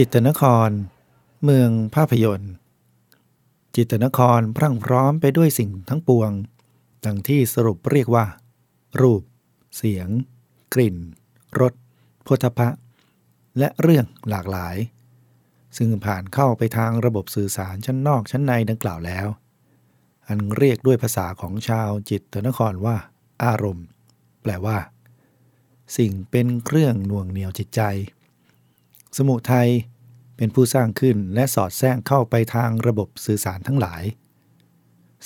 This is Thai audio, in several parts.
จิตนคร เมืองภาพยนตร์ จิตนครพรั่งพร้อมไปด้วยสิ่งทั้งปวง ดังที่สรุปเรียกว่า รูป เสียง กลิ่น รสพุทธะและเรื่องหลากหลาย ซึ่งผ่านเข้าไปทางระบบสื่อสารชั้นนอกชั้นในดังกล่าวแล้ว อันเรียกด้วยภาษาของชาวจิตตนครว่า อารมณ์ แปลว่า สิ่งเป็นเครื่องน่วงเหนียวจิตใจ สมุทัยเป็นผู้สร้างขึ้นและสอดแทรกเข้าไปทางระบบสื่อสารทั้งหลาย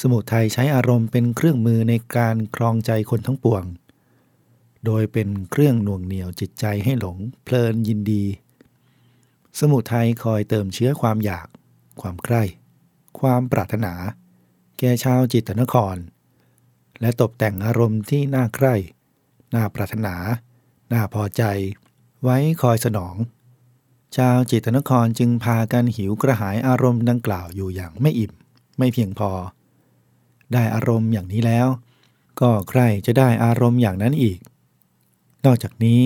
สมุทัยใช้อารมณ์เป็นเครื่องมือในการครองใจคนทั้งปวง โดยเป็นเครื่องหน่วงเหนี่ยวจิตใจให้หลงเพลินยินดี สมุทัยคอยเติมเชื้อความอยาก ความใคร่ ความปรารถนา แก่ชาวจิตนคร และตกแต่งอารมณ์ที่น่าใคร่ น่าปรารถนา น่าพอใจ ไว้คอยสนอง ชาวจิตนครจึงพากันหิวกระหายอารมณ์ดังกล่าวอยู่อย่างไม่อิ่ม ไม่เพียงพอ ได้อารมณ์อย่างนี้แล้ว ก็ใครจะได้อารมณ์อย่างนั้นอีก นอกจากนี้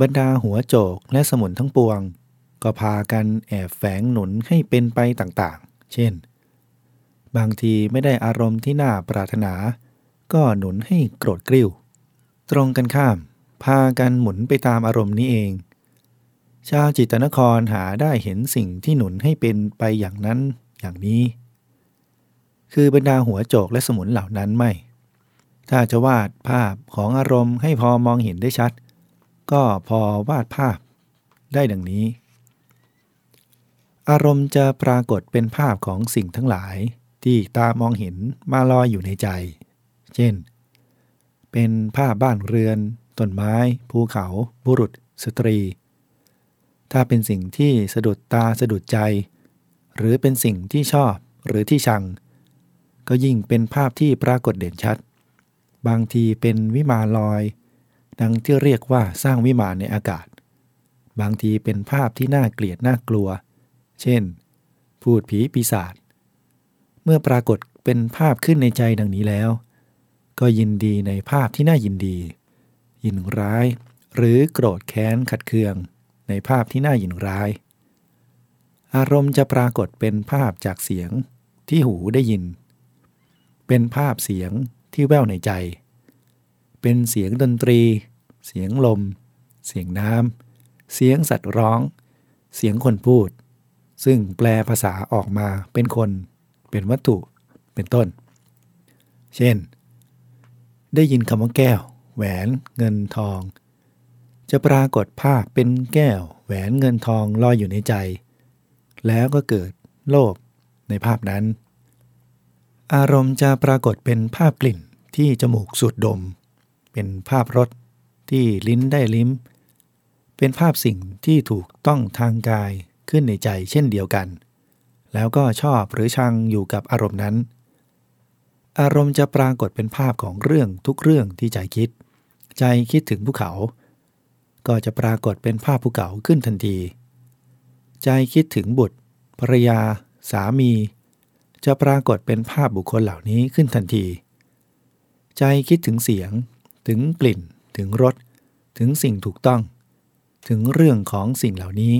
บรรดาหัวโจกและสมุนทั้งปวง ก็พากันแอบแฝงหนุนให้เป็นไปต่างๆ เช่น บางทีไม่ได้อารมณ์ที่น่าปรารถนา ก็หนุนให้โกรธกริ้ว ตรงกันข้าม พากันหมุนไปตามอารมณ์นี้เอง ชาวจิตนครหาได้เห็นสิ่งที่หนุนให้เป็นไปอย่างนั้นอย่างนี้ คือบรรดาหัวโจกและสมุนเหล่านั้นไม่ ถ้าจะวาดภาพของอารมณ์ให้พอมองเห็นได้ชัด ก็พอวาดภาพได้ดังนี้ อารมณ์จะปรากฏเป็นภาพของสิ่งทั้งหลายที่ตามองเห็นมาลอยอยู่ในใจ เช่น เป็นภาพบ้านเรือน ต้นไม้ ภูเขา บุรุษ สตรี ถ้าเป็นสิ่งที่สะดุดตาสะดุดใจ หรือเป็นสิ่งที่ชอบหรือที่ชัง ก็ยิ่งเป็นภาพที่ปรากฏเด่นชัด บางทีเป็นวิมานลอย ดังที่เรียกว่าสร้างวิมานในอากาศ บางทีเป็นภาพที่น่าเกลียดน่ากลัว เช่น พูดผีปีศาจ เมื่อปรากฏเป็นภาพขึ้นในใจดังนี้แล้ว ก็ยินดีในภาพที่น่ายินดี ยินร้าย หรือโกรธแค้นขัดเคือง ในภาพที่น่ายินร้าย อารมณ์จะปรากฏเป็นภาพจากเสียงที่หูได้ยิน เป็นภาพเสียง ที่แว่วในใจ เป็นเสียงดนตรี เสียงลม เสียงน้ำ เสียงสัตว์ร้อง เสียงคนพูด ซึ่งแปลภาษาออกมาเป็นคน เป็นวัตถุ เป็นต้น เช่น ได้ยินคำว่าแก้ว แหวน เงินทอง จะปรากฏภาพเป็นแก้ว แหวนเงินทองลอยอยู่ในใจ แล้วก็เกิดโลภในภาพนั้น อารมณ์จะปรากฏเป็นภาพกลิ่นที่จมูกสูดดม เป็นภาพรสที่ลิ้นได้ลิ้ม เป็นภาพสิ่งที่ถูกต้องทางกายขึ้นในใจเช่นเดียวกัน แล้วก็ชอบหรือชังอยู่กับอารมณ์นั้น อารมณ์จะปรากฏเป็นภาพของเรื่องทุกเรื่องที่ใจคิด ใจคิดถึงภูเขา ก็จะปรากฏเป็นภาพภูเขาขึ้นทันที ใจคิดถึงบุตรภรยา สามี จะปรากฏเป็นภาพบุคคลเหล่านี้ขึ้นทันที ใจคิดถึงเสียง ถึงกลิ่น ถึงรส ถึงสิ่งถูกต้อง ถึงเรื่องของสิ่งเหล่านี้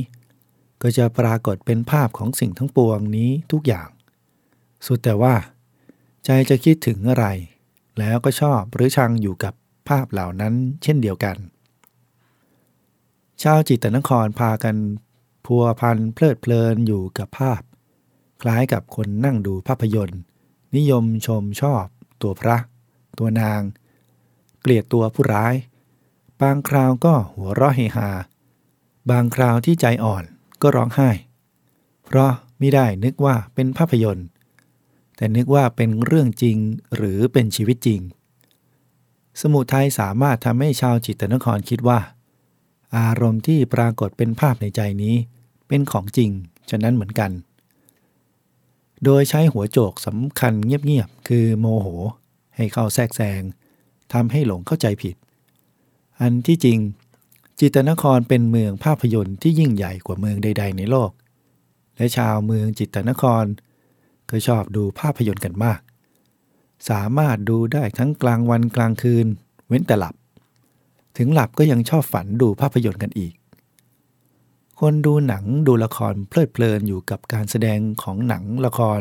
ก็จะปรากฏเป็นภาพของสิ่งทั้งปวงนี้ทุกอย่าง สุดแต่ว่า ใจจะคิดถึงอะไร แล้วก็ชอบหรือชังอยู่กับภาพเหล่านั้นเช่นเดียวกัน ชาวจิตตนครพากันพัวพันเพลิดเพลินอยู่กับภาพ คล้ายกับคนนั่งดูภาพยนตร์ นิยมชมชอบ ตัวพระ ตัวนาง เกลียดตัวผู้ร้าย บางคราวก็หัวเราะเฮฮา บางคราวที่ใจอ่อนก็ร้องไห้ เพราะไม่ได้นึกว่าเป็นภาพยนตร์ แต่นึกว่าเป็นเรื่องจริงหรือเป็นชีวิตจริง สมุทัยสามารถทำให้ชาวจิตตนครคิดว่า อารมณ์ที่ปรากฏเป็นภาพในใจนี้ เป็นของจริง ฉะนั้นเหมือนกัน โดยใช้หัวโจกสำคัญเงียบๆ คือโมโห ให้เข้าแทรกแซงทำให้หลงเข้าใจผิด อันที่จริง จิตนครเป็นเมืองภาพยนตร์ที่ยิ่งใหญ่กว่าเมืองใด ๆ ในโลก และชาวเมืองจิตนคร ก็ชอบดูภาพยนตร์กันมาก สามารถดูได้ทั้งกลางวันกลางคืน เว้นแต่หลับ ถึงหลับก็ยังชอบฝันดูภาพยนตร์กันอีก คนดูหนังดูละครเพลิดเพลินอยู่กับการแสดงของหนังละคร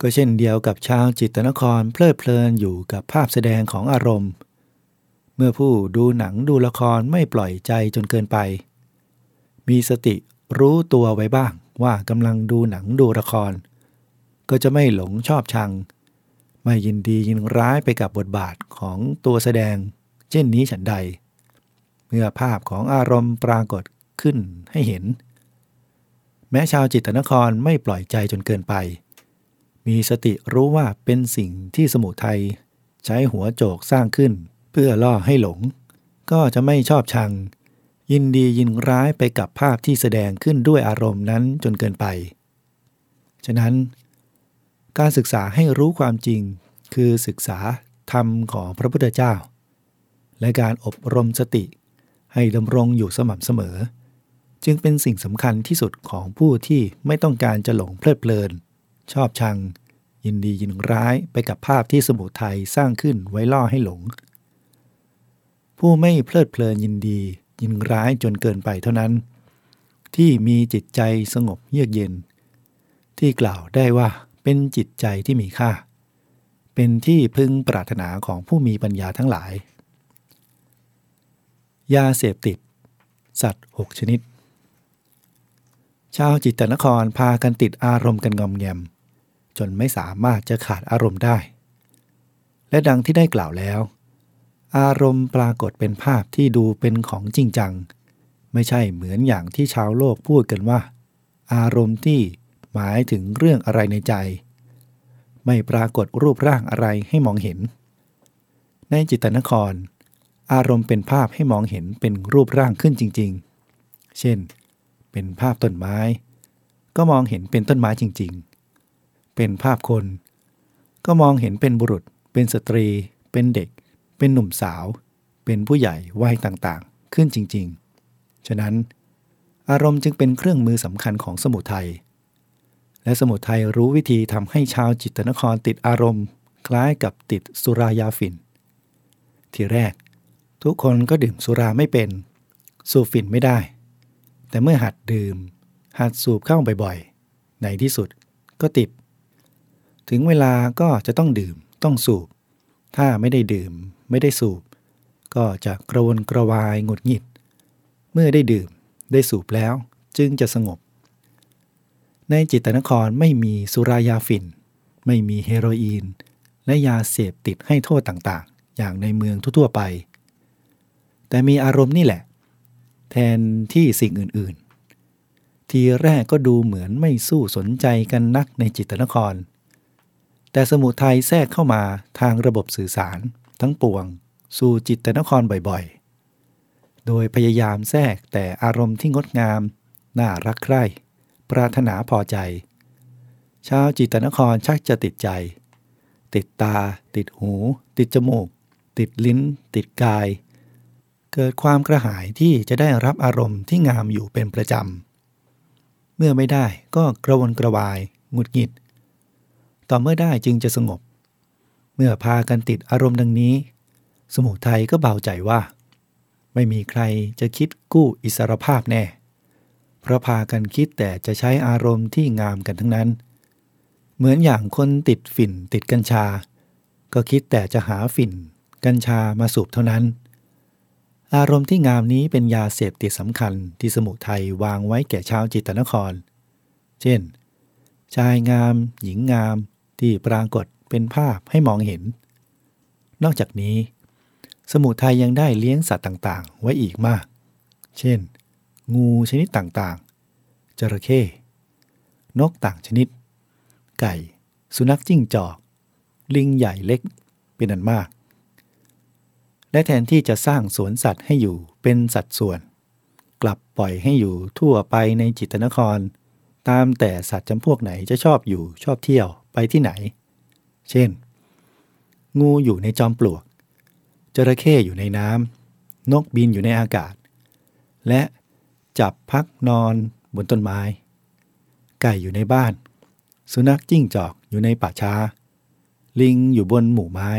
ก็เช่นเดียวกับชาวจิตนครเพลิดเพลินอยู่กับภาพแสดงของอารมณ์ เมื่อผู้ดูหนังดูละครไม่ปล่อยใจจนเกินไป มีสติรู้ตัวไว้บ้างว่ากำลังดูหนังดูละคร ก็จะไม่หลงชอบชัง ไม่ยินดียินร้ายไปกับบทบาทของตัวแสดง เช่นนี้ฉันใด เมื่อภาพของอารมณ์ปรากฏ ขึ้นให้เห็น แม้ชาวจิตนครไม่ปล่อยใจจนเกินไป มีสติรู้ว่าเป็นสิ่งที่สมุทัยใช้หัวโจกสร้างขึ้น เพื่อล่อให้หลง ก็จะไม่ชอบชัง ยินดียินร้ายไปกับภาพที่แสดงขึ้นด้วยอารมณ์นั้นจนเกินไป ฉะนั้น การศึกษาให้รู้ความจริงคือศึกษาธรรมของพระพุทธเจ้า และการอบรมสติให้ดำรงอยู่สม่ำเสมอ จึงเป็นสิ่งสำคัญที่สุดของผู้ที่ไม่ต้องการจะหลงเพลิดเพลิน ชอบชัง ยินดียินร้ายไปกับภาพที่สมุทัยสร้างขึ้นไว้ล่อให้หลง ผู้ไม่เพลิดเพลินยินดี ยินร้ายจนเกินไปเท่านั้น ที่มีจิตใจสงบเยือกเย็น ที่กล่าวได้ว่าเป็นจิตใจที่มีค่า เป็นที่พึงปรารถนาของผู้มีปัญญาทั้งหลาย ยาเสพติด สัตว์หกชนิด ชาวจิตตนครพากันติดอารมณ์กันงอมแงม จนไม่สามารถจะขาดอารมณ์ได้ และดังที่ได้กล่าวแล้ว อารมณ์ปรากฏเป็นภาพที่ดูเป็นของจริงจัง ไม่ใช่เหมือนอย่างที่ชาวโลกพูดกันว่า อารมณ์ที่หมายถึงเรื่องอะไรในใจ ไม่ปรากฏรูปร่างอะไรให้มองเห็น ในจิตตนคร อารมณ์เป็นภาพให้มองเห็นเป็นรูปร่างขึ้นจริง ๆ เช่น เป็นภาพต้นไม้ ก็มองเห็นเป็นต้นไม้จริง ๆ เป็นภาพคน ก็มองเห็นเป็นบุรุษ เป็นสตรี เป็นเด็ก เป็นหนุ่มสาว เป็นผู้ใหญ่วัยต่างๆ ขึ้นจริง ๆ ฉะนั้น อารมณ์จึงเป็นเครื่องมือสำคัญของสมุทัยและสมุทัยรู้วิธีทำให้ชาวจิตนครติดอารมณ์ คล้ายกับติดสุรายาฝิ่น ทีแรก ทุกคนก็ดื่มสุราไม่เป็น สูบฝิ่นไม่ได้ แต่เมื่อหัดดื่ม หัดสูบเข้าบ่อยๆ ในที่สุดก็ติด ถึงเวลาก็จะต้องดื่มต้องสูบ ถ้าไม่ได้ดื่มไม่ได้สูบ ก็จะกระวนกระวายหงุดหงิด เมื่อได้ดื่มได้สูบแล้วจึงจะสงบ ในจิตนครไม่มีสุรายาฝิ่น ไม่มีเฮโรอีน และยาเสพติดให้โทษต่างๆ อย่างในเมืองทั่วๆไป แต่มีอารมณ์นี่แหละ แทนที่สิ่งอื่นๆ ทีแรกก็ดูเหมือนไม่สู้สนใจกันนักในจิตนคร แต่สมุทัยแทรกเข้ามาทางระบบสื่อสารทั้งปวง สู่จิตนครบ่อยๆ โดยพยายามแทรกแต่อารมณ์ที่งดงาม น่ารักใคร่ ปรารถนาพอใจ ชาวจิตนครชักจะติดใจ ติดตา ติดหู ติดจมูก ติดลิ้น ติดกาย เกิดความกระหายที่จะได้รับอารมณ์ที่งามอยู่เป็นประจำ เมื่อไม่ได้ก็กระวนกระวายหงุดหงิด ต่อเมื่อได้จึงจะสงบ เมื่อพากันติดอารมณ์ดังนี้ สมุทัยก็เบาใจว่า ไม่มีใครจะคิดกู้อิสรภาพแน่ เพราะพากันคิดแต่จะใช้อารมณ์ที่งามกันทั้งนั้น เหมือนอย่างคนติดฝิ่นติดกัญชา ก็คิดแต่จะหาฝิ่น กัญชามาสูบเท่านั้น อารมณ์ที่งามนี้เป็นยาเสพติดสำคัญที่สมุทัยวางไว้แก่ชาวจิตนคร เช่น ชายงาม หญิงงามที่ปรากฏเป็นภาพให้มองเห็น นอกจากนี้ สมุทัยยังได้เลี้ยงสัตว์ต่างๆ ไว้อีกมาก เช่น งูชนิดต่างๆ จระเข้ นกต่างชนิด ไก่ สุนัขจิ้งจอก ลิงใหญ่เล็กเป็นอันมาก และแทนที่จะสร้างสวนสัตว์ให้อยู่เป็นสัดส่วน กลับปล่อยให้อยู่ทั่วไปในจิตนคร ตามแต่สัตว์จำพวกไหนจะชอบอยู่ชอบเที่ยวไปที่ไหน เช่น งูอยู่ในจอมปลวก จระเข้อยู่ในน้ำนกบินอยู่ในอากาศ และจับพักนอนบนต้นไม้ ไก่อยู่ในบ้าน สุนัขจิ้งจอกอยู่ในป่าช้า ลิงอยู่บนหมู่ไม้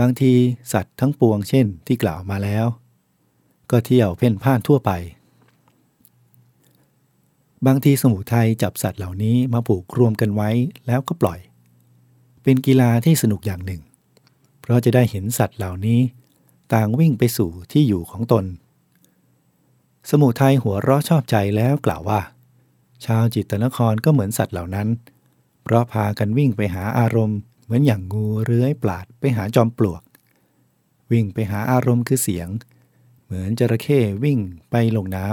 บางทีสัตว์ทั้งปวงเช่นที่กล่าวมาแล้ว ก็เที่ยวเพ่นพ่านทั่วไป บางทีสมุทัยจับสัตว์เหล่านี้มาผูกรวมกันไว้แล้วก็ปล่อย เป็นกีฬาที่สนุกอย่างหนึ่ง เพราะจะได้เห็นสัตว์เหล่านี้ ต่างวิ่งไปสู่ที่อยู่ของตน สมุทัยหัวเราะชอบใจแล้วกล่าวว่า ชาวจิตตนครก็เหมือนสัตว์เหล่านั้น เพราะพากันวิ่งไปหาอารมณ์ เหมือนอย่างงูเลื้อยปลาดไปหาจอมปลวก วิ่งไปหาอารมณ์คือเสียง เหมือนจระเข้วิ่งไปลงน้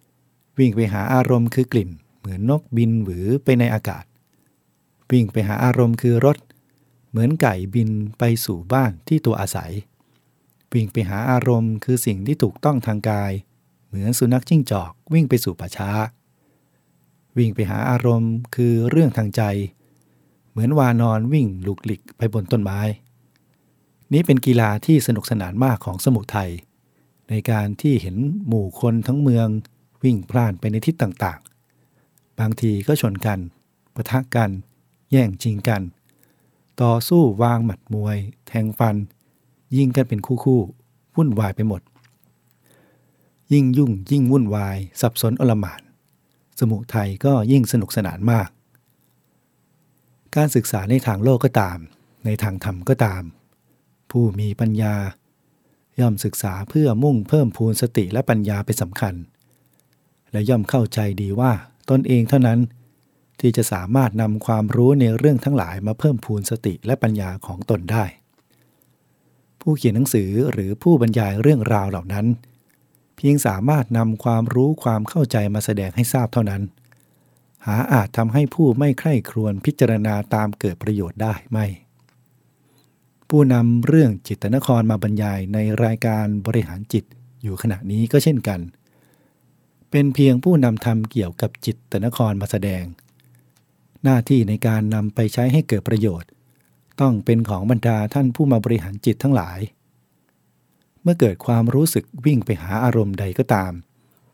ำวิ่งไปหาอารมณ์คือกลิ่น เหมือนนกบินหวือไปในอากาศ วิ่งไปหาอารมณ์คือรสเหมือนไก่บินไปสู่บ้านที่ตัวอาศัย วิ่งไปหาอารมณ์คือสิ่งที่ถูกต้องทางกาย เหมือนสุนัขจิ้งจอกวิ่งไปสู่ป่าช้า วิ่งไปหาอารมณ์คือเรื่องทางใจ มือนวานอนวิ่งลุกหลิกไปบนต้นไม้ นี้เป็นกีฬาที่สนุกสนานมากของสมุทไทยในการที่เห็นหมู่คนทั้งเมืองวิ่งพล่านไปในทิศต่างๆ บางทีก็ชนกันปะทะกัน แย่งชิงกัน ต่อสู้วางหมัดมวย แทงฟัน ยิงกันเป็นคู่ๆวุ่นวายไปหมด ยิ่งยุ่งยิ่งวุ่นวาย สับสนอลหม่าน สมุทัยก็ยิ่งสนุกสนานมาก การศึกษาในทางโลกก็ตาม ในทางธรรมก็ตาม ผู้มีปัญญา ย่อมศึกษาเพื่อมุ่งเพิ่มพูนสติและปัญญาเป็นสำคัญ และย่อมเข้าใจดีว่าตนเองเท่านั้น ที่จะสามารถนำความรู้ในเรื่องทั้งหลายมาเพิ่มพูนสติและปัญญาของตนได้ ผู้เขียนหนังสือหรือผู้บรรยายเรื่องราวเหล่านั้น เพียงสามารถนำความรู้ความเข้าใจมาแสดงให้ทราบเท่านั้น หาอาจทำให้ผู้ไม่ใคร่ครวญพิจารณาตามเกิดประโยชน์ได้ไม่ ผู้นำเรื่องจิตนครมาบรรยายในรายการบริหารจิตอยู่ขณะนี้ก็เช่นกัน เป็นเพียงผู้นำทำเกี่ยวกับจิตตนครมาแสดง หน้าที่ในการนำไปใช้ให้เกิดประโยชน์ ต้องเป็นของบรรดาท่านผู้มาบริหารจิตทั้งหลาย เมื่อเกิดความรู้สึกวิ่งไปหาอารมณ์ใดก็ตาม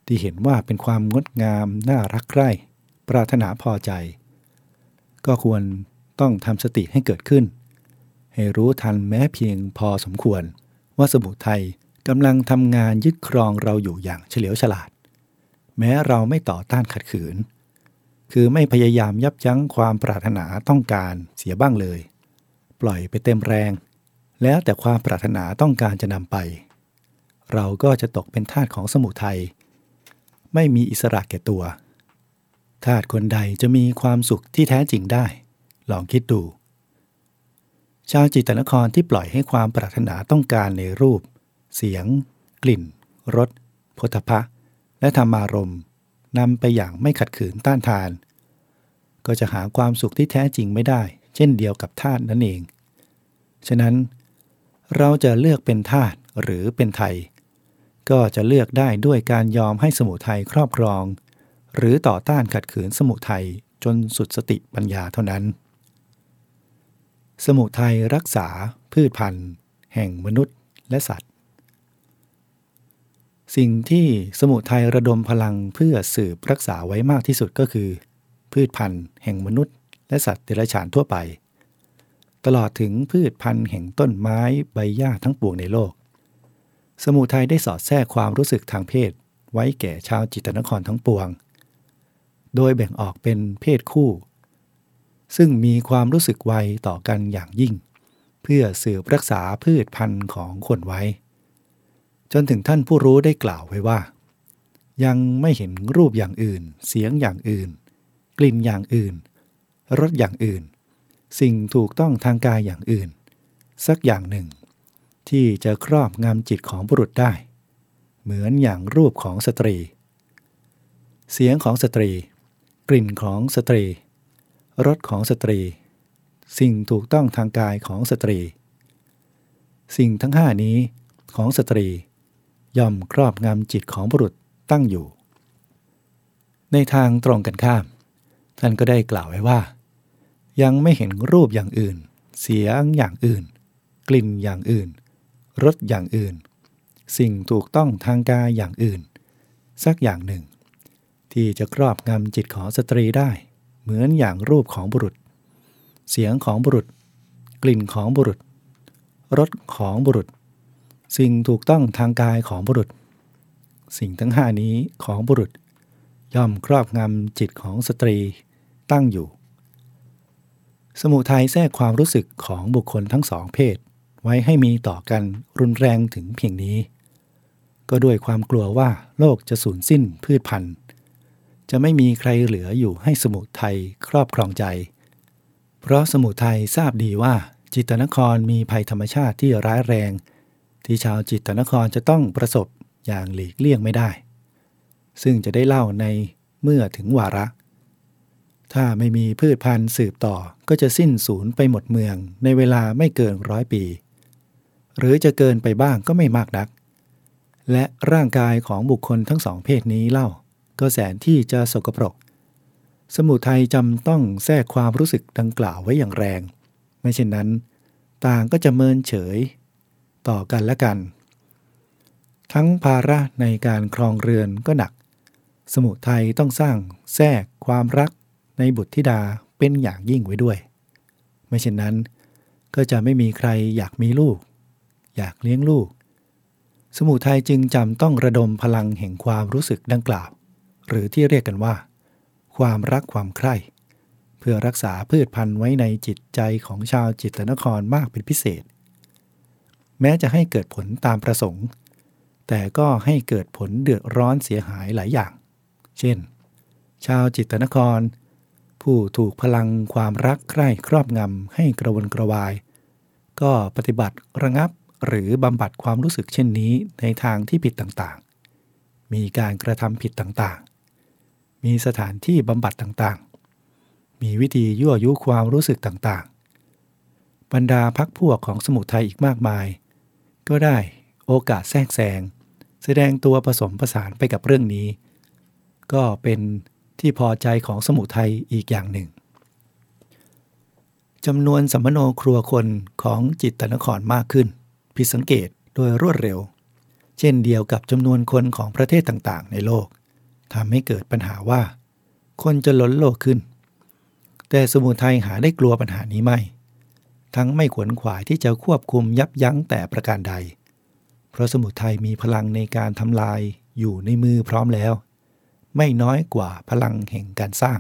ที่เห็นว่าเป็นความงดงามน่ารักใคร่ ปรารถนาพอใจ ก็ควรต้องทำสติให้เกิดขึ้น ให้รู้ทันแม้เพียงพอสมควร ว่าสมุทัยกำลังทำงานยึดครองเราอยู่อย่างเฉลียวฉลาด แม้เราไม่ต่อต้านขัดขืน คือไม่พยายามยับยั้งความปรารถนาต้องการเสียบ้างเลย ปล่อยไปเต็มแรง แล้วแต่ความปรารถนาต้องการจะนำไป เราก็จะตกเป็นทาสของสมุทัยไม่มีอิสระแก่ตัว ทาสคนใดจะมีความสุขที่แท้จริงได้ ลองคิดดู ชาวจิตนครที่ปล่อยให้ความปรารถนาต้องการในรูป เสียง กลิ่นรสพธพะ และธรรมารมณ์นำไปอย่างไม่ขัดขืนต้านทาน ก็จะหาความสุขที่แท้จริงไม่ได้ เช่นเดียวกับธาตุนั่นเอง ฉะนั้น เราจะเลือกเป็นธาตุหรือเป็นไทย ก็จะเลือกได้ด้วยการยอมให้สมุทัยครอบครอง หรือต่อต้านขัดขืนสมุทัยจนสุดสติปัญญาเท่านั้น สมุทัยรักษาพืชพันธุ์ แห่งมนุษย์และสัตว์ สิ่งที่สมุทัยระดมพลังเพื่อสืบรักษาไว้มากที่สุดก็คือ พืชพันธุ์ แห่งมนุษย์ และสัตว์เดรัจฉานทั่วไป ตลอดถึงพืชพันธุ์แห่งต้นไม้ใบหญ้าทั้งปวงในโลก สมุทัยได้สอดแทรกความรู้สึกทางเพศไว้แก่ชาวจิตนครทั้งปวง โดยแบ่งออกเป็นเพศคู่ ซึ่งมีความรู้สึกไวต่อกันอย่างยิ่ง เพื่อสืบรักษาพืชพันธุ์ของคนไว้ จนถึงท่านผู้รู้ได้กล่าวไว้ว่า ยังไม่เห็นรูปอย่างอื่น เสียงอย่างอื่น กลิ่นอย่างอื่นรสอย่างอื่น สิ่งถูกต้องทางกายอย่างอื่น สักอย่างหนึ่ง ที่จะครอบงำจิตของบุรุษได้ เหมือนอย่างรูปของสตรี เสียงของสตรี กลิ่นของสตรี รสของสตรี สิ่งถูกต้องทางกายของสตรี สิ่งทั้งห้านี้ของสตรี ย่อมครอบงำจิตของบุรุษตั้งอยู่ ในทางตรงกันข้าม ท่านก็ได้กล่าวไว้ว่า ยังไม่เห็นรูปอย่างอื่น เสียงอย่างอื่น กลิ่นอย่างอื่นรสอย่างอื่น สิ่งถูกต้องทางกายอย่างอื่น สักอย่างหนึ่ง ที่จะครอบงำจิตของสตรีได้ เหมือนอย่างรูปของบุรุษ เสียงของบุรุษ กลิ่นของบุรุษรสของบุรุษ สิ่งถูกต้องทางกายของบุรุษ สิ่งทั้งห้านี้ของบุรุษ ย่อมครอบงำจิตของสตรีตั้งอยู่ สมุทัยแทรกความรู้สึกของบุคคลทั้งสองเพศ ไว้ให้มีต่อกันรุนแรงถึงเพียงนี้ ก็ด้วยความกลัวว่าโลกจะสูญสิ้นพืชพันธุ์ จะไม่มีใครเหลืออยู่ให้สมุทัยครอบครองใจ เพราะสมุทัยทราบดีว่าจิตนครมีภัยธรรมชาติที่ร้ายแรง ที่ชาวจิตนครจะต้องประสบอย่างหลีกเลี่ยงไม่ได้ ซึ่งจะได้เล่าในเมื่อถึงวาระ ถ้าไม่มีพืชพันธุ์สืบต่อก็จะสิ้นสูญไปหมดเมืองในเวลาไม่เกินร้อยปี หรือจะเกินไปบ้างก็ไม่มากนัก และร่างกายของบุคคลทั้งสองเพศนี้เล่า ก็แสนที่จะสกปรก สมุทัยจำต้องแทรกความรู้สึกดังกล่าวไว้อย่างแรง ไม่เช่นนั้น ต่างก็จะเมินเฉย ต่อกันและกัน ทั้งภาระในการครองเรือนก็หนัก สมุทัยต้องสร้างแทรกความรักในบุตรธิดาเป็นอย่างยิ่งไว้ด้วย ไม่เช่นนั้น ก็จะไม่มีใครอยากมีลูก อยากเลี้ยงลูก สมุทัยจึงจำต้องระดมพลังแห่งความรู้สึกดังกล่าว หรือที่เรียกกันว่า ความรักความใคร่ เพื่อรักษาพืชพันธุ์ไว้ในจิตใจของชาวจิตนครมากเป็นพิเศษ แม้จะให้เกิดผลตามประสงค์ แต่ก็ให้เกิดผลเดือดร้อนเสียหายหลายอย่าง เช่น ชาวจิตนคร ผู้ถูกพลังความรักใคร่ครอบงำให้กระวนกระวาย ก็ปฏิบัติระงับหรือบำบัดความรู้สึกเช่นนี้ในทางที่ผิดต่างๆ มีการกระทำผิดต่างๆ มีสถานที่บำบัดต่างๆ มีวิธียั่วยุความรู้สึกต่างๆ บรรดาพักพวกของสมุทัยอีกมากมาย ก็ได้โอกาสแทรกแซงแสดงตัวผสมผสานไปกับเรื่องนี้ ก็เป็นที่พอใจของสมุทัยอีกอย่างหนึ่งจำนวนสัมมโนครัวคนของจิตตนครมากขึ้น ผิดสังเกตโดยรวดเร็ว เช่นเดียวกับจำนวนคนของประเทศต่างๆ ในโลก ทำให้เกิดปัญหาว่า คนจะล้นโลกขึ้น แต่สมุทัยหาได้กลัวปัญหานี้ไม่ ทั้งไม่ขวนขวายที่จะควบคุมยับยั้งแต่ประการใด เพราะสมุทัยมีพลังในการทำลายอยู่ในมือพร้อมแล้ว ไม่น้อยกว่าพลังแห่งการสร้าง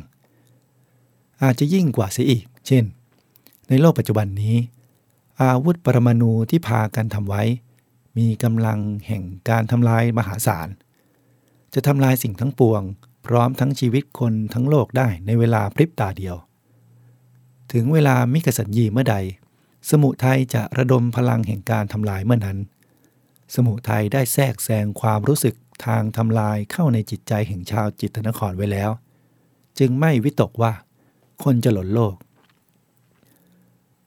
อาจจะยิ่งกว่าเสียอีก เช่น ในโลกปัจจุบันนี้ อาวุธปรมาณูที่พากันทำไว้ มีกำลังแห่งการทำลายมหาศาล จะทำลายสิ่งทั้งปวง พร้อมทั้งชีวิตคนทั้งโลกได้ในเวลาพริบตาเดียว ถึงเวลามิกสัญญีเมื่อใด สมุทัยจะระดมพลังแห่งการทำลายเมื่อนั้น สมุทัยได้แทรกแซงความรู้สึกทางทำลายเข้าในจิตใจแห่งชาวจิตนครไว้แล้ว จึงไม่วิตกว่า คนจะหล่นโลก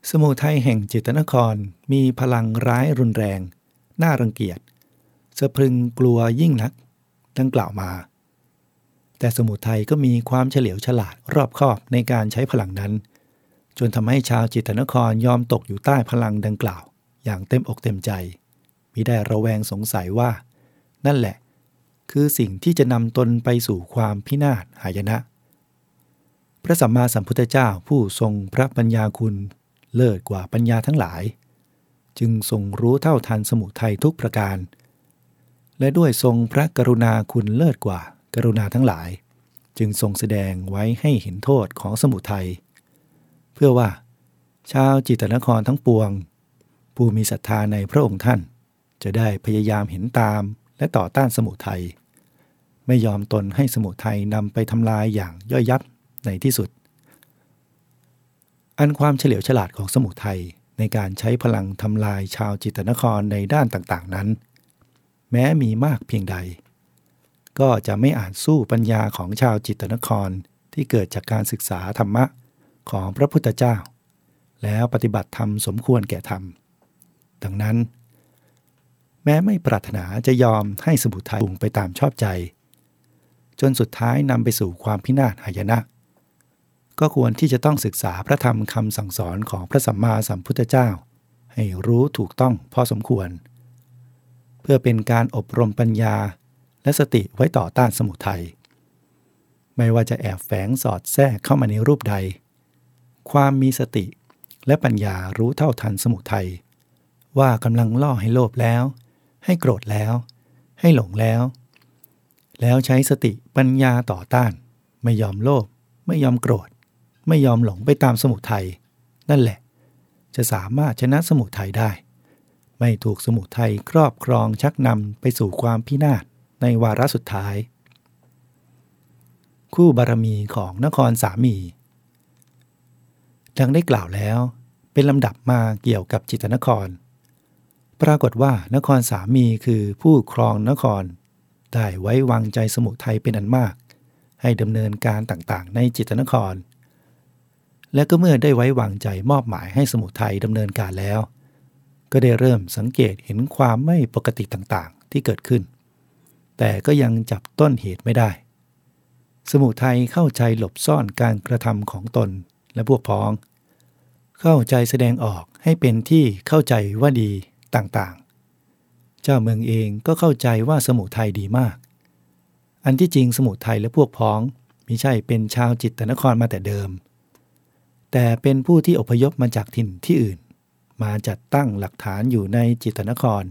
สมุทัยแห่งจิตนครมีพลังร้ายรุนแรง น่ารังเกียจสะพรึงกลัวยิ่งนัก ดังกล่าวมา แต่สมุทัยก็มีความเฉลียวฉลาดรอบคอบในการใช้พลังนั้น จนทำให้ชาวจิตนครยอมตกอยู่ใต้พลังดังกล่าว อย่างเต็มอกเต็มใจมิได้ระแวงสงสัยว่า นั่นแหละ คือสิ่งที่จะนำตนไปสู่ความพินาศหายนะ พระสัมมาสัมพุทธเจ้าผู้ทรงพระปัญญาคุณเลิศกว่าปัญญาทั้งหลาย จึงทรงรู้เท่าทันสมุทัยทุกประการ และด้วยทรงพระกรุณาคุณเลิศกว่า กรุณาทั้งหลาย จึงทรงแสดงไว้ให้เห็นโทษของสมุทัยเพื่อว่า ชาวจิตนครทั้งปวง ผู้มีศรัทธาในพระองค์ท่าน จะได้พยายามเห็นตามและต่อต้านสมุทัยไม่ยอมตนให้สมุทัยนำไปทำลายอย่างย่อยยับในที่สุด อันความเฉลียวฉลาดของสมุทัยในการใช้พลังทำลายชาวจิตนครในด้านต่างๆนั้น แม้มีมากเพียงใด ก็จะไม่อาจสู้ปัญญาของชาวจิตนครที่เกิดจากการศึกษาธรรมะของพระพุทธเจ้า แล้วปฏิบัติธรรมสมควรแก่ธรรม ดังนั้น แม้ไม่ปรารถนาจะยอมให้สมุทัยปุ่งไปตามชอบใจ จนสุดท้ายนำไปสู่ความพินาศหายนะ ก็ควรที่จะต้องศึกษาพระธรรมคำสั่งสอนของพระสัมมาสัมพุทธเจ้า ให้รู้ถูกต้องพอสมควร เพื่อเป็นการอบรมปัญญา และสติไว้ต่อต้านสมุทัยไม่ว่าจะแอบแฝงสอดแทรกเข้ามาในรูปใด ความมีสติและปัญญารู้เท่าทันสมุทัยว่ากำลังล่อให้โลภแล้ว ให้โกรธแล้ว ให้หลงแล้ว แล้วใช้สติปัญญาต่อต้าน ไม่ยอมโลภไม่ยอมโกรธ ไม่ยอมหลงไปตามสมุทัยนั่นแหละ จะสามารถชนะสมุทัยได้ ไม่ถูกสมุทัยครอบครองชักนำไปสู่ความพินาศในวาระสุดท้าย คู่บารมีของนครสามี ดังได้กล่าวแล้ว เป็นลำดับมาเกี่ยวกับจิตนคร ปรากฏว่านครสามีคือผู้ครองนคร ได้ไว้วางใจสมุทัยเป็นอันมาก ให้ดำเนินการต่างๆ ในจิตนคร และก็เมื่อได้ไว้วางใจมอบหมายให้สมุทัยดำเนินการแล้ว ก็ได้เริ่มสังเกตเห็นความไม่ปกติต่างๆที่เกิดขึ้น แต่ก็ยังจับต้นเหตุไม่ได้ สมุทัยเข้าใจหลบซ่อนการกระทำของตนและพวกพ้อง เข้าใจแสดงออกให้เป็นที่เข้าใจว่าดีต่างๆ เจ้าเมืองเองก็เข้าใจว่าสมุทัยดีมาก อันที่จริงสมุทัยและพวกพ้องมิใช่เป็นชาวจิตตนครมาแต่เดิม แต่เป็นผู้ที่อพยพมาจากถิ่นที่อื่น มาจัดตั้งหลักฐานอยู่ในจิตนคร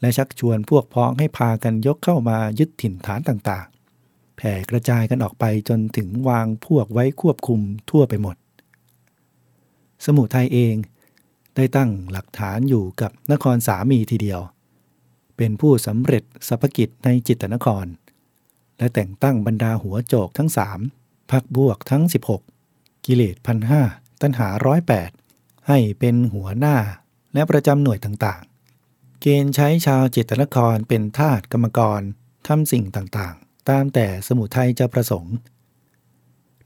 และชักชวนพวกพ้องให้พากันยกเข้ามายึดถิ่นฐานต่างๆ แผ่กระจายกันออกไปจนถึงวางพวกไว้ควบคุมทั่วไปหมด สมุทัยเองได้ตั้งหลักฐานอยู่กับนครสามีทีเดียว เป็นผู้สำเร็จสัพกิจในจิตนคร และแต่งตั้งบรรดาหัวโจกทั้งสามพักบวกทั้ง 16 กิเลสพันห้าตัณหาร้อยแปด ให้เป็นหัวหน้าและประจำหน่วยต่างๆ เกณฑ์ใช้ชาวจิตนครเป็นทาสกรรมกรทำสิ่งต่างๆ ตามแต่สมุทัยจะประสงค์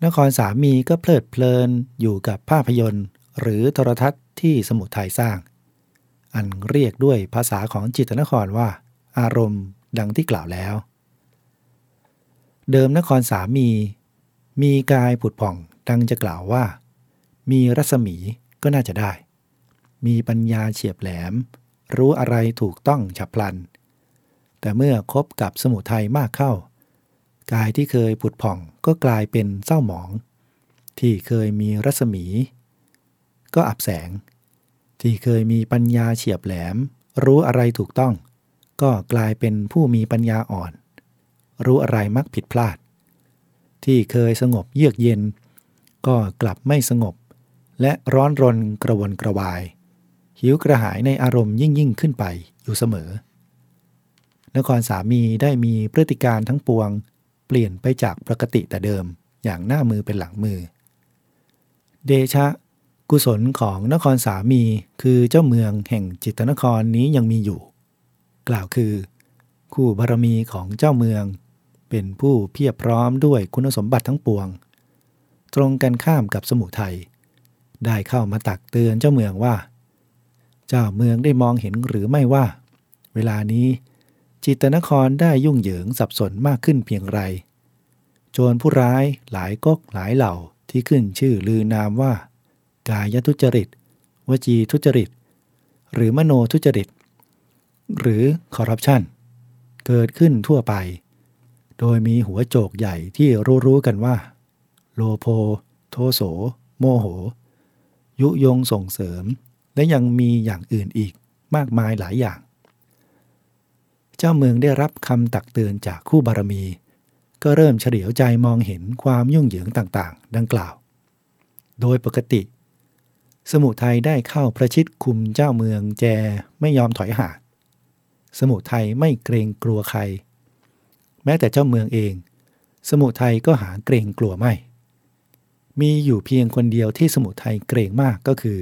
นครสามีก็เพลิดเพลินอยู่กับภาพยนตร์ หรือโทรทัศน์ที่สมุทัยสร้าง อันเรียกด้วยภาษาของจิตนครว่า อารมณ์ดังที่กล่าวแล้ว เดิมนครสามี มีกายผุดผ่องดังจะกล่าวว่า มีรัศมี ก็น่าจะได้ มีปัญญาเฉียบแหลม รู้อะไรถูกต้องฉับพลัน แต่เมื่อคบกับสมุทัยมากเข้า กายที่เคยผุดผ่องก็กลายเป็นเศร้าหมอง ที่เคยมีรัศมี ก็อับแสง ที่เคยมีปัญญาเฉียบแหลม รู้อะไรถูกต้อง ก็กลายเป็นผู้มีปัญญาอ่อน รู้อะไรมักผิดพลาด ที่เคยสงบเยือกเย็น ก็กลับไม่สงบ และร้อนรนกระวนกระวาย หิวกระหายในอารมณ์ยิ่งยิ่งขึ้นไปอยู่เสมอ นครสามีได้มีพฤติการทั้งปวง เปลี่ยนไปจากปกติแต่เดิมอย่างหน้ามือเป็นหลังมือ เดชะ กุศลของนครสามีคือเจ้าเมืองแห่งจิตนครนี้ยังมีอยู่ กล่าวคือ คู่บารมีของเจ้าเมือง เป็นผู้เพียบพร้อมด้วยคุณสมบัติทั้งปวง ตรงกันข้ามกับสมุทัย ได้เข้ามาตักเตือนเจ้าเมืองว่า เจ้าเมืองได้มองเห็นหรือไม่ว่า เวลานี้จิตนครได้ยุ่งเหยิงสับสนมากขึ้นเพียงไร โจรผู้ร้ายหลายก๊กหลายเหล่าที่ขึ้นชื่อลือนามว่า กายทุจริต วจีทุจริต หรือมโนทุจริต หรือคอร์รัปชันเกิดขึ้นทั่วไป โดยมีหัวโจกใหญ่ที่รู้ๆกันว่า โลโพ โทโส โมโห ยุยงส่งเสริม และยังมีอย่างอื่นอีกมากมายหลายอย่าง เจ้าเมืองได้รับคำตักเตือนจากคู่บารมี ก็เริ่มเฉลียวใจมองเห็นความยุ่งเหยิงต่างๆ ดังกล่าว โดยปกติ สมุทัยได้เข้าประชิดคุมเจ้าเมืองแจไม่ยอมถอยห่างสมุทัยไม่เกรงกลัวใคร แม้แต่เจ้าเมืองเอง สมุทัยก็หาเกรงกลัวไม่ มีอยู่เพียงคนเดียวที่สมุทัยเกรงมากก็คือ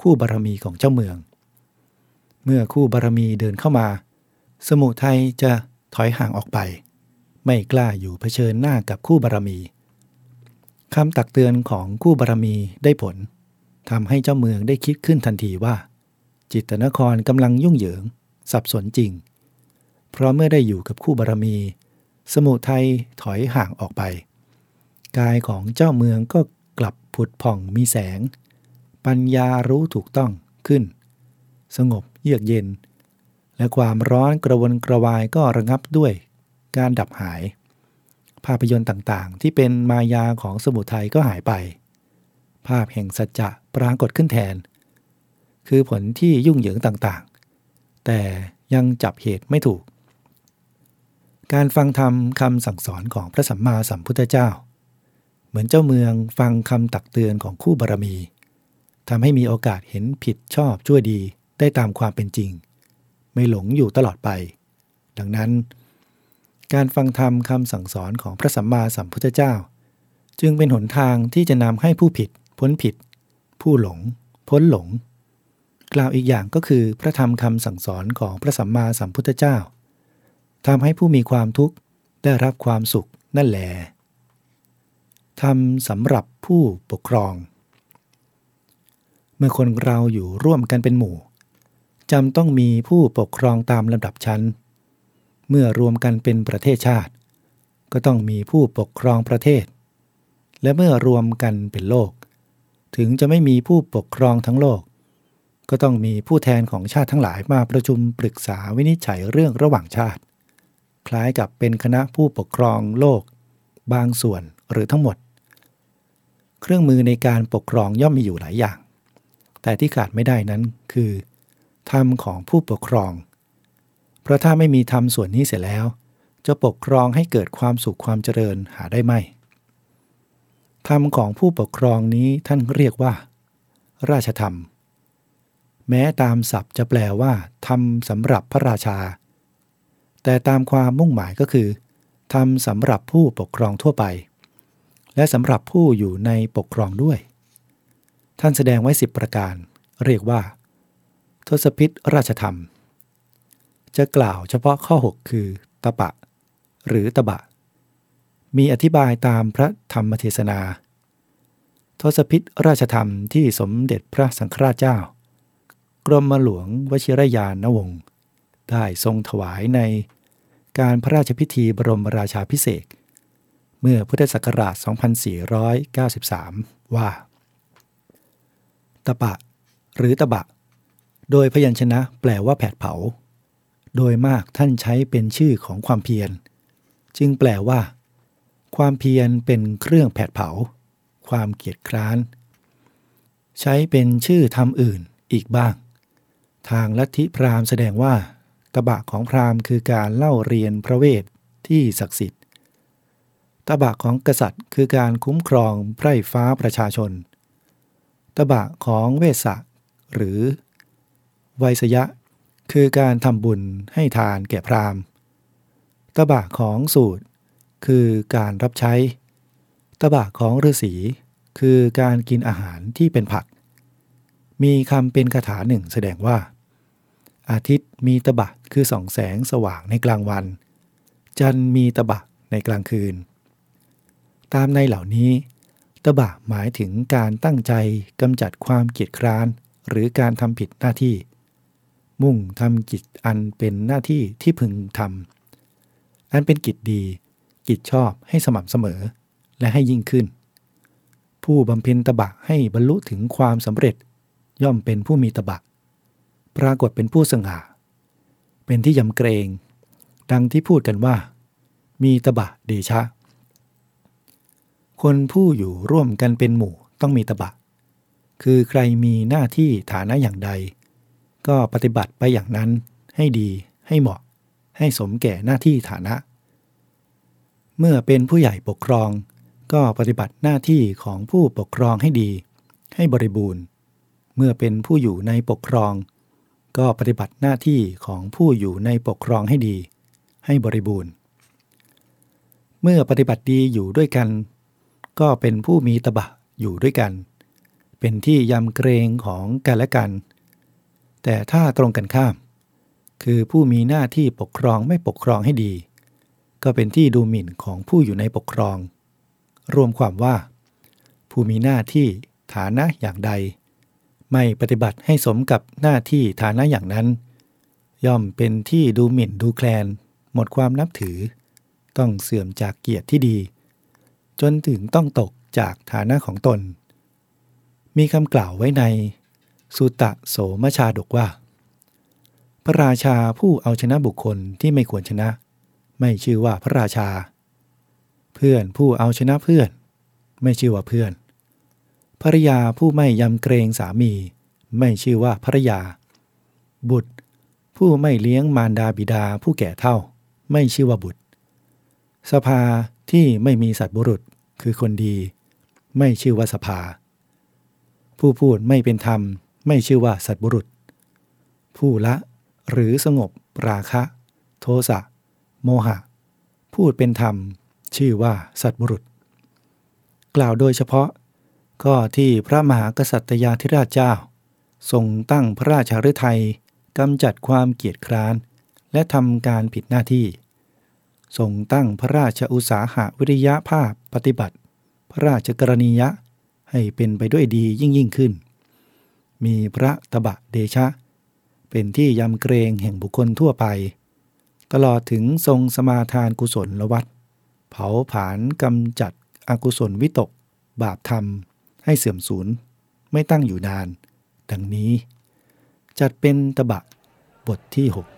คู่บารมีของเจ้าเมือง เมื่อคู่บารมีเดินเข้ามา สมุทัยจะถอยห่างออกไป ไม่กล้าอยู่เผชิญหน้ากับคู่บารมีคำตักเตือนของคู่บารมีได้ผลทำให้เจ้าเมืองได้คิดขึ้นทันทีว่า จิตนครกำลังยุ่งเหยิง สับสนจริง เพราะเมื่อได้อยู่กับคู่บารมี สมุทัยถอยห่างออกไป กายของเจ้าเมืองก็กลับผุดผ่องมีแสง ปัญญารู้ถูกต้องขึ้น สงบเยือกเย็น และความร้อนกระวนกระวายก็ระงับด้วยการดับหาย ภาพยนตร์ต่างๆ ที่เป็นมายาของสมุทัยก็หายไป ภาพแห่งสัจจะปรากฏขึ้นแทน คือผลที่ยุ่งเหยิงต่างๆ แต่ยังจับเหตุไม่ถูก การฟังธรรมคำสั่งสอนของพระสัมมาสัมพุทธเจ้า เหมือนเจ้าเมืองฟังคำตักเตือนของคู่บารมีทำให้มีโอกาสเห็นผิดชอบชั่วดีได้ตามความเป็นจริง ไม่หลงอยู่ตลอดไป ดังนั้น การฟังธรรมคำสั่งสอนของพระสัมมาสัมพุทธเจ้า จึงเป็นหนทางที่จะนำให้ผู้ผิดพ้นผิด ผู้หลง พ้นหลง กล่าวอีกอย่างก็คือพระธรรมคำสั่งสอนของพระสัมมาสัมพุทธเจ้าทำให้ผู้มีความทุกข์ได้รับความสุขนั่นแหละ ทำสำหรับผู้ปกครอง เมื่อคนเราอยู่ร่วมกันเป็นหมู่จำต้องมีผู้ปกครองตามลำดับชั้น เมื่อรวมกันเป็นประเทศชาติ ก็ต้องมีผู้ปกครองประเทศ และเมื่อรวมกันเป็นโลก ถึงจะไม่มีผู้ปกครองทั้งโลก ก็ต้องมีผู้แทนของชาติทั้งหลายมาประชุมปรึกษาวินิจฉัยเรื่องระหว่างชาติ คล้ายกับเป็นคณะผู้ปกครองโลก บางส่วนหรือทั้งหมด เครื่องมือในการปกครองย่อมมีอยู่หลายอย่าง แต่ที่ขาดไม่ได้นั้นคือธรรมของผู้ปกครอง เพราะถ้าไม่มีธรรมส่วนนี้เสร็จแล้ว จะปกครองให้เกิดความสุขความเจริญหาได้ไหมธรรมของผู้ปกครองนี้ท่านเรียกว่า ราชธรรม แม้ตามศัพท์จะแปลว่าธรรมสำหรับพระราชา แต่ตามความมุ่งหมายก็คือธรรมสำหรับผู้ปกครองทั่วไป และสำหรับผู้อยู่ในปกครองด้วย ท่านแสดงไว้สิบประการ เรียกว่า ทศพิษราชธรรม จะกล่าวเฉพาะข้อ 6 คือ ตะปะ หรือตะบะ มีอธิบายตามพระธรรมเทศนา ทศพิษราชธรรมที่สมเด็จพระสังฆราชเจ้า กรมหลวงวชิรยานวงศ์ได้ทรงถวายในการพระราชพิธีบรมราชาพิเศษ เมื่อพุทธศักราช 2493 ว่า ตะปะ หรือตะบะ โดยพยัญชนะแปลว่าแผดเผา โดยมากท่านใช้เป็นชื่อของความเพียร จึงแปลว่า ความเพียรเป็นเครื่องแผดเผา ความเกียจคร้าน ใช้เป็นชื่อทำอื่นอีกบ้าง ทางลัทธิพราหมณ์แสดงว่า ตะบะของพราหมณ์คือการเล่าเรียนพระเวทที่ศักดิ์สิทธิ์ ตบะของกษัตริย์คือการคุ้มครองไพร่ฟ้าประชาชน ตบะของเวสะหรือ ไวยสยะ คือการทำบุญให้ทานแก่พราหมณ์ ตบะของสูตร คือการรับใช้ ตบะของฤาษีคือการกินอาหารที่เป็นผัก มีคำเป็นคาถาหนึ่งแสดงว่า อาทิตย์มีตบะคือส่องแสงสว่างในกลางวัน จันทร์มีตบะในกลางคืน ตามในเหล่านี้ ตบะหมายถึงการตั้งใจกำจัดความเกียจคร้าน หรือการทำผิดหน้าที่ มุ่งทำกิจอันเป็นหน้าที่ที่พึงทำอันเป็นกิจดี กิจชอบให้สม่ำเสมอ และให้ยิ่งขึ้น ผู้บำเพ็ญตบะให้บรรลุถึงความสำเร็จ ย่อมเป็นผู้มีตบะ ปรากฏเป็นผู้สง่า เป็นที่ยำเกรง ดังที่พูดกันว่า มีตบะเดชะ คนผู้อยู่ร่วมกันเป็นหมู่ต้องมีตบะ คือใครมีหน้าที่ฐานะอย่างใด ก็ปฏิบัติไปอย่างนั้นให้ดีให้เหมาะ ให้สมแก่หน้าที่ฐานะ เมื่อเป็นผู้ใหญ่ปกครอง ก็ปฏิบัติหน้าที่ของผู้ปกครองให้ดี ให้บริบูรณ์ เมื่อเป็นผู้อยู่ในปกครอง ก็ปฏิบัติหน้าที่ของผู้อยู่ในปกครองให้ดี ให้บริบูรณ์ เมื่อปฏิบัติดีอยู่ด้วยกัน ก็เป็นผู้มีตบะอยู่ด้วยกัน เป็นที่ยำเกรงของกันและกัน แต่ถ้าตรงกันข้าม คือผู้มีหน้าที่ปกครองไม่ปกครองให้ดี ก็เป็นที่ดูหมิ่นของผู้อยู่ในปกครอง รวมความว่า ผู้มีหน้าที่ฐานะอย่างใด ไม่ปฏิบัติให้สมกับหน้าที่ฐานะอย่างนั้น ย่อมเป็นที่ดูหมิ่นดูแคลน หมดความนับถือ ต้องเสื่อมจากเกียรติที่ดี จนถึงต้องตกจากฐานะของตน มีคำกล่าวไว้ใน สุตะโสมชาดกว่า พระราชาผู้เอาชนะบุคคลที่ไม่ควรชนะ ไม่ชื่อว่าพระราชา เพื่อนผู้เอาชนะเพื่อน ไม่ชื่อว่าเพื่อน ภรรยาผู้ไม่ยำเกรงสามี ไม่ชื่อว่าภรรยา บุตร ผู้ไม่เลี้ยงมารดาบิดาผู้แก่เท่า ไม่ชื่อว่าบุตร สภาที่ไม่มีสัตว์บุรุษ คือคนดี ไม่ชื่อว่าสภา ผู้พูดไม่เป็นธรรม ไม่ชื่อว่าสัตบุรุษ ผู้ละหรือสงบราคะ โทสะโมหะ พูดเป็นธรรม ชื่อว่าสัตบุรุษ กล่าวโดยเฉพาะ ก็ที่พระมหากษัตริยาธิราชเจ้า ทรงตั้งพระราชาฤทัยกำจัดความเกียจคร้าน และทำการผิดหน้าที่ ทรงตั้งพระราชอุตสาหะวิริยะภาพปฏิบัติ พระราชกรณียะให้เป็นไปด้วยดียิ่งยิ่งขึ้น มีพระตบะเดชะ เป็นที่ยำเกรงแห่งบุคคลทั่วไป ตลอดถึงทรงสมาทานกุศลละวัดเผาผาญกำจัดอกุศลวิตก บาปธรรม ให้เสื่อมสูญไม่ตั้งอยู่นาน ดังนี้ จัดเป็นตบะบทที่ 6